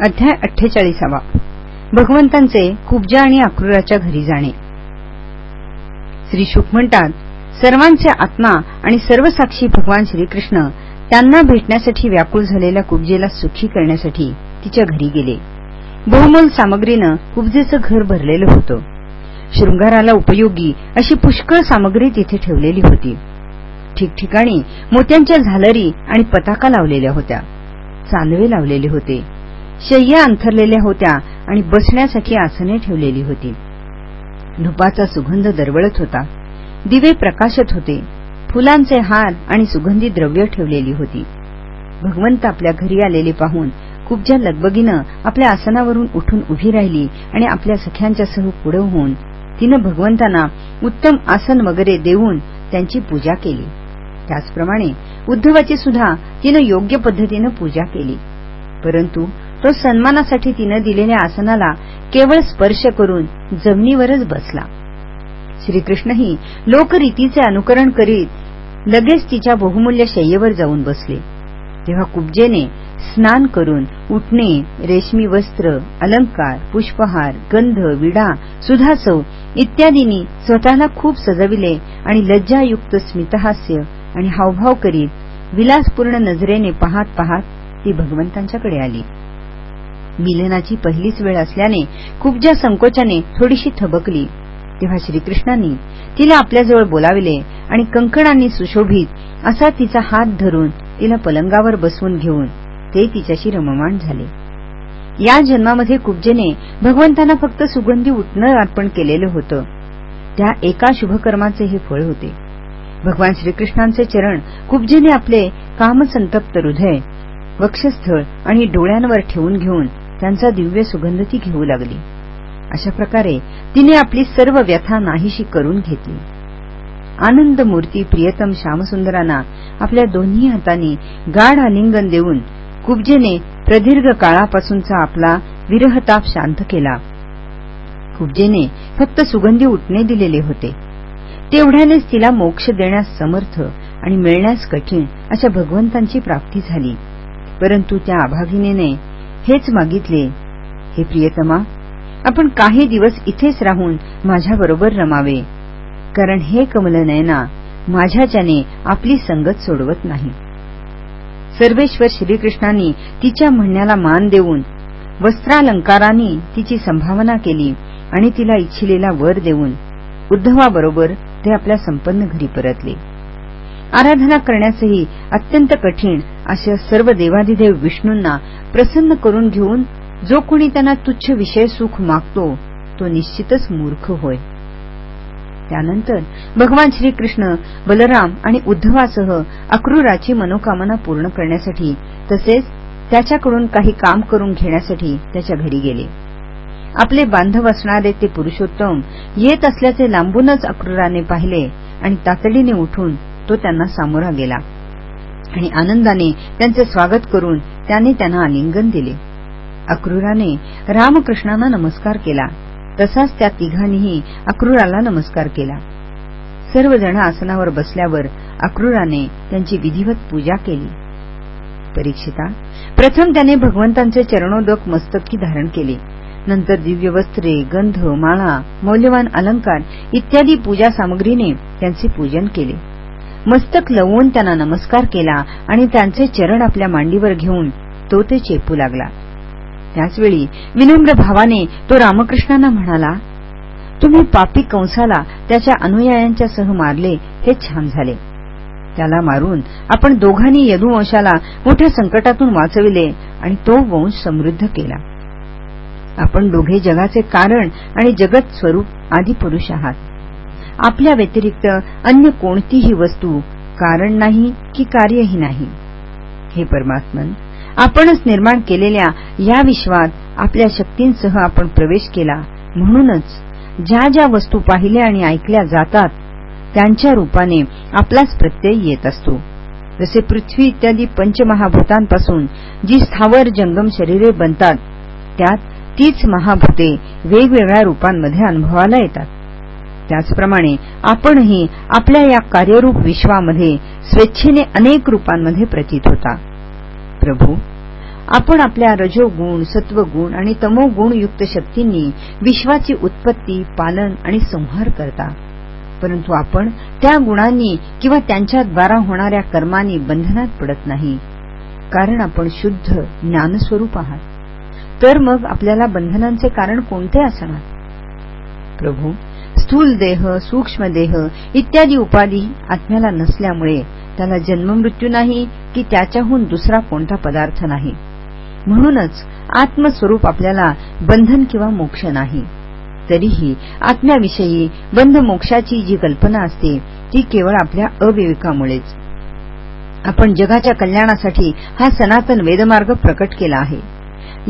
अध्याय अठ्ठेचाळीसावा. भगवंतांचे कुब्जा आणि अक्रूराच्या घरी जाणे. श्री शुक म्हणतात सर्वांचे आत्मा आणि सर्व साक्षी भगवान श्रीकृष्ण त्यांना भेटण्यासाठी व्याकुळ झालेल्या कुब्जेला सुखी करण्यासाठी तिच्या घरी गेले. बहुमोल सामग्रीनं कुब्जेचं घर भरलेलं होतं. शृंगाराला उपयोगी अशी पुष्कळ सामग्री तिथे ठेवलेली होती. ठिकठिकाणी मोत्यांच्या झालरी आणि पताका लावलेल्या होत्या. चालवे लावलेले होते. शय्या अंथरलेल्या होत्या आणि बसण्यासाठी आसने ठेवलेली होती. धुपाचा सुगंध दरवळत होता. दिवे प्रकाशत होते. फुलांचे हार आणि सुगंधी द्रव्य ठेवलेली होती. भगवंत आपल्या घरी आलेले पाहून कुबजा लगबगीनं आपल्या आसनावरून उठून उभी राहिली आणि आपल्या सख्यांच्या सह पुढे होऊन तिनं भगवंतांना उत्तम आसन वगैरे देऊन त्यांची पूजा केली. त्याचप्रमाणे उद्धवाची सुद्धा तिनं योग्य पद्धतीनं पूजा केली. परंतु तो सन्मानासाठी तिनं दिलेल्या आसनाला केवळ स्पर्श करून जमिनीवरच बसला. श्रीकृष्णही लोकरीतीचे अनुकरण करीत लगेच तिच्या बहुमूल्य शय्येवर जाऊन बसले. तेव्हा कुब्जेने स्नान करून उठणे रेशमी वस्त्र अलंकार पुष्पहार गंध विडा सुधासव इत्यादींनी स्वतःला खूप सजविले आणि लज्जायुक्त स्मितहास्य आणि हावभाव करीत विलासपूर्ण नजरेने पाहत पाहत ती भगवंतांच्याकडे आली. मिलनाची पहिलीच वेळ असल्याने कुब्जा संकोचाने थोडीशी थबकली तेव्हा श्रीकृष्णांनी तिला आपल्याजवळ बोलाविले आणि कंकणांनी सुशोभित असा तिचा हात धरून तिला पलंगावर बसवून घेऊन ते तिच्याशी रममाण झाले. या जन्मामध्ये कुब्जेने भगवंतांना फक्त सुगंधी उठणं अर्पण केलेलं होतं. त्या एका शुभकर्माचे हे फळ होते. भगवान श्रीकृष्णांचे चरण कुब्जेने आपले कामसंतप्त हृदय वक्षस्थळ आणि डोळ्यांवर ठेवून घेऊन त्यांचा दिव्य सुगंध ती घेऊ लागली. अशा प्रकारे तिने आपली सर्व व्यथा नाहीशी करून घेतली. आनंद मूर्ती प्रियतम श्यामसुंदरांना आपल्या दोन्ही हातांनी गाढ आलिंगन देऊन कुब्जेने प्रदीर्घ काळापासूनचा आपला विरहताप शांत केला. कुब्जेने फक्त सुगंधी उठणे दिलेले होते. तेवढ्यानेच तिला मोक्ष देण्यास समर्थ आणि मिळण्यास कठीण अशा भगवंतांची प्राप्ती झाली. परंतु त्या अभागिनीने हेच मागितले. हे प्रियतमा आपण काही दिवस इथेच राहून माझ्याबरोबर रमावे. कारण हे कमलनयना माझ्याच्याने आपली संगत सोडवत नाही. सर्वेश्वर श्रीकृष्णांनी तिच्या म्हणण्याला मान देऊन वस्त्रालंकारांनी तिची संभावना केली आणि तिला इच्छिलेला वर देऊन उद्धवाबरोबर ते आपल्या संपन्न घरी परतले. आराधना करण्यासही अत्यंत कठीण अशा सर्व देवादिदेव विष्णूंना प्रसन्न करून घेऊन जो कोणी त्यांना तुच्छ विषय सुख मागतो तो निश्चितच मूर्ख होय. त्यानंतर भगवान श्रीकृष्ण बलराम आणि उद्धवासह अक्रूराची मनोकामना पूर्ण करण्यासाठी तसेच त्याच्याकडून काही काम करून घेण्यासाठी त्याच्या घरी गेले. आपले बांधव असणारे ते पुरुषोत्तम येत असल्याचे लांबूनच अक्रूराने पाहिले आणि तातडीने उठून तो त्यांना सामोरा गेला. आणि आनंदाने त्यांचे स्वागत करून त्याने त्यांना आलिंगन दिले. अक्रूराने रामकृष्णांना नमस्कार केला. तसाच त्या तिघांनीही अक्रूराला नमस्कार केला. सर्वजण आसनावर बसल्यावर अक्रूराने त्यांची विधिवत पूजा केली. परीक्षिता प्रथम त्याने भगवंतांचे चरणोदक मस्तकी धारण केले. नंतर दिव्य वस्त्रे गंध माळा मौल्यवान अलंकार इत्यादी पूजा सामग्रीने त्यांचे पूजन केले. मस्तक लवून त्यांना नमस्कार केला आणि त्यांचे चरण आपल्या मांडीवर घेऊन तो ते चेपू लागला. त्याचवेळी विनम्र भावाने तो रामकृष्णांना म्हणाला तुम्ही पापी कंसाला त्याच्या अनुयायांच्या सह मारले हे छान झाले. त्याला मारून आपण दोघांनी यदुवंशाला मोठ्या संकटातून वाचविले आणि तो वंश समृद्ध केला. आपण दोघे जगाचे कारण आणि जगत स्वरूप आदी पुरुष आहात. आपल्या व्यतिरिक्त अन्य कोणतीही वस्तू कारण नाही की कार्यही नाही. हे परमात्मन आपणच निर्माण केलेल्या या विश्वात आपल्या शक्तींसह आपण प्रवेश केला म्हणूनच ज्या ज्या वस्तू पाहिल्या आणि ऐकल्या जातात त्यांच्या रूपाने आपलाच प्रत्यय येत असतो. जसे पृथ्वी इत्यादी पंचमहाभूतांपासून जी स्थावर जंगम शरीरे बनतात त्यात तीच महाभूते वेगवेगळ्या रूपांमध्ये अनुभवाला येतात. त्याचप्रमाणे आपणही आपल्या या कार्यरूप विश्वामध्ये स्वेच्छेने अनेक रूपांमध्ये प्रतीत होता. प्रभू आपण आपल्या रजोगुण सत्वगुण आणि तमोगुण युक्त शक्तींनी विश्वाची उत्पत्ती पालन आणि संहार करता. परंतु आपण त्या गुणांनी किंवा त्यांच्याद्वारा होणाऱ्या कर्मांनी बंधनात पडत नाही. कारण आपण शुद्ध ज्ञानस्वरूप आहात. तर मग आपल्याला बंधनांचे कारण कोणते असणार? प्रभू स्थूल देह सूक्ष्म देह इत्यादी उपाधी आत्म्याला नसल्यामुळे त्याला जन्ममृत्यू नाही की त्याच्याहून दुसरा कोणता पदार्थ नाही. म्हणूनच आत्मस्वरूप आपल्याला बंधन किंवा मोक्ष नाही. तरीही आत्म्याविषयी बंध मोक्षाची जी कल्पना असते ती केवळ आपल्या अविवेकामुळेच. आपण जगाच्या कल्याणासाठी हा सनातन वेदमार्ग प्रकट केला आहे.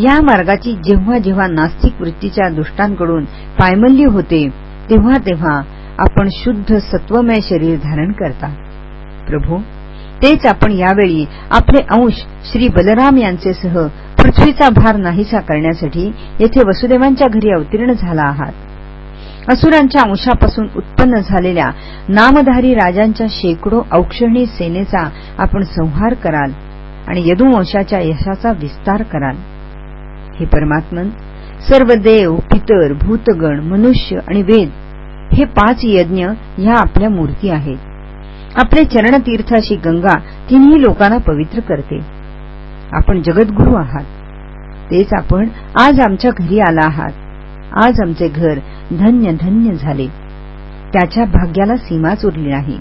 या मार्गाची जेव्हा जेव्हा नास्तिक वृत्तीच्या दुष्टांकडून पायमल्य होते तेव्हा तेव्हा आपण शुद्ध सत्वमय शरीर धारण करता. प्रभू तेच आपण यावेळी आपले अंश श्री बलराम यांचेसह पृथ्वीचा भार नाहीसा करण्यासाठी येथे वसुदेवांच्या घरी अवतीर्ण झाला आहात. असुरांच्या अंशापासून उत्पन्न झालेल्या नामधारी राजांच्या शेकडो औक्षणी सेनेचा आपण संहार कराल आणि यदुवंशाच्या यशाचा विस्तार कराल. हे परमात्मन सर्व देव पितर भूतगण मनुष्य आणि वेद हे पाच यज्ञ ह्या आपल्या मूर्ती आहेत. आपले चरणतीर्थ अशी गंगा तिन्ही लोकांना पवित्र करते. आपण जगद्गुरु आहात. तेच आपण आज आमच्या घरी आला आहात. आज आमचे घर धन्य धन्य झाले. त्याच्या भाग्याला सीमाच उरली नाही.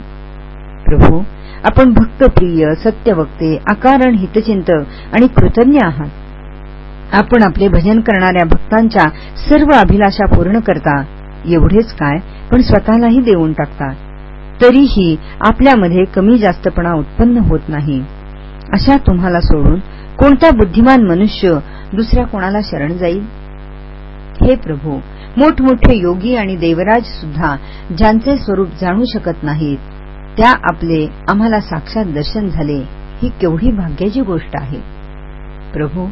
प्रभू आपण भक्तप्रिय सत्यवक्ते अकारण हितचिंतक आणि कृतज्ञ आहात. आपण आपले भजन करणाऱ्या भक्तांच्या सर्व अभिलाषा पूर्ण करता. एवढेच काय? पण स्वतःलाही देऊन टाकता तरीही आपल्यामध्ये कमी जास्तपणा उत्पन्न होत नाही. अशा तुम्हाला सोडून कोणता बुद्धिमान मनुष्य दुसऱ्या कोणाला शरण जाईल? हे प्रभू मोठमोठे योगी आणि देवराज सुद्धा ज्यांचे स्वरूप जाणू शकत नाहीत त्या आपले आम्हाला साक्षात दर्शन झाले ही केवढी भाग्याची गोष्ट आहे. प्रभू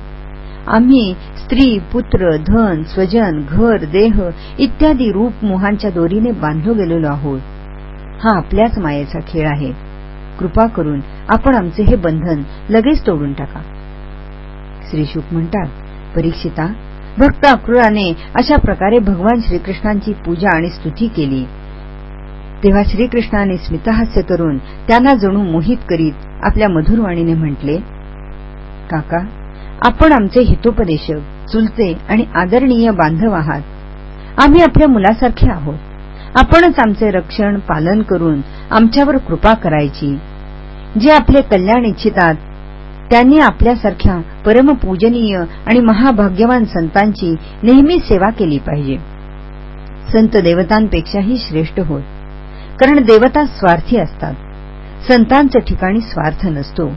आम्ही स्त्री पुत्र धन स्वजन घर देह इत्यादी रूप मोहांच्या दोरीने बांधलो गेलेलो आहोत. हा आपल्याच मायेचा खेळ आहे. कृपा करून आपण आमचे हे बंधन लगेच तोडून टाका. श्री शुक म्हणतात परीक्षिता भक्त अक्रूराने अशा प्रकारे भगवान श्रीकृष्णांची पूजा आणि स्तुती केली. तेव्हा श्रीकृष्णाने स्मितहास्य करून त्यांना जणू मोहित करीत आपल्या मधुरवाणीने म्हटले काका आपण आमचे हितोपदेशक चुलते आणि आदरणीय बांधव आहात. आम्ही आपल्या मुलासारखे आहोत. आपणच आमचे रक्षण पालन करून आमच्यावर कृपा करायची. जे आपले कल्याण इच्छितात त्यांनी आपल्यासारख्या परमपूजनीय आणि महाभाग्यवान संतांची नेहमी सेवा केली पाहिजे. संत देवतांपेक्षाही श्रेष्ठ होत कारण देवता स्वार्थी असतात. संतांच्या ठिकाणी स्वार्थ नसतो.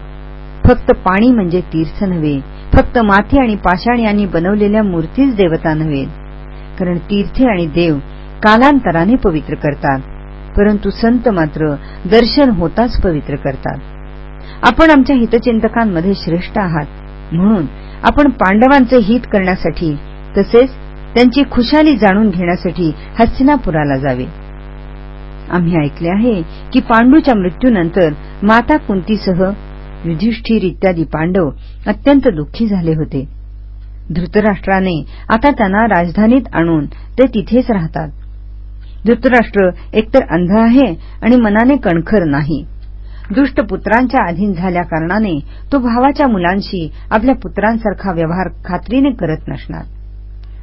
फक्त पाणी म्हणजे तीर्थ नव्हे फक्त माती आणि पाषाण यांनी बनवलेल्या मूर्तीच देवता नव्हे कारण तीर्थे आणि देव कालांतराने पवित्र करतात परंतु संत मात्र दर्शन होताच पवित्र करतात. आपण आमच्या हितचिंतकांमध्ये श्रेष्ठ आहात म्हणून आपण पांडवांचे हित करण्यासाठी तसेच त्यांची खुशाली जाणून घेण्यासाठी हस्तिनापुराला जावे. आम्ही ऐकले आहे की पांडूच्या मृत्यूनंतर माता कुंतीसह युधिष्ठिर इत्यादी पांडव अत्यंत दुःखी झाले होते. धृतराष्ट्राने आता त्यांना राजधानीत आणून ते तिथेच राहतात. धृतराष्ट्र एकतर अंध आहे आणि मनाने कणखर नाही. दुष्ट पुत्रांच्या अधीन झाल्याकारणाने तो भावाच्या मुलांशी आपल्या पुत्रांसारखा व्यवहार खात्रीने करत नसणार.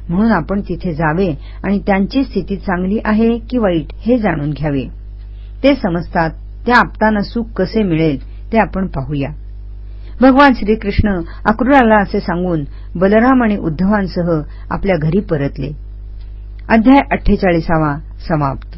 म्हणून आपण तिथे जावे आणि त्यांची स्थिती चांगली आहे की वाईट हे जाणून घ्यावे. ते समजतात त्या आपताना सुख कसे मिळेल ते आपण पाहूया. भगवान श्रीकृष्ण अक्रूराला असे सांगून बलराम आणि उद्धवांसह आपल्या घरी परतले. अध्याय अठ्ठेचाळीसावा समाप्त.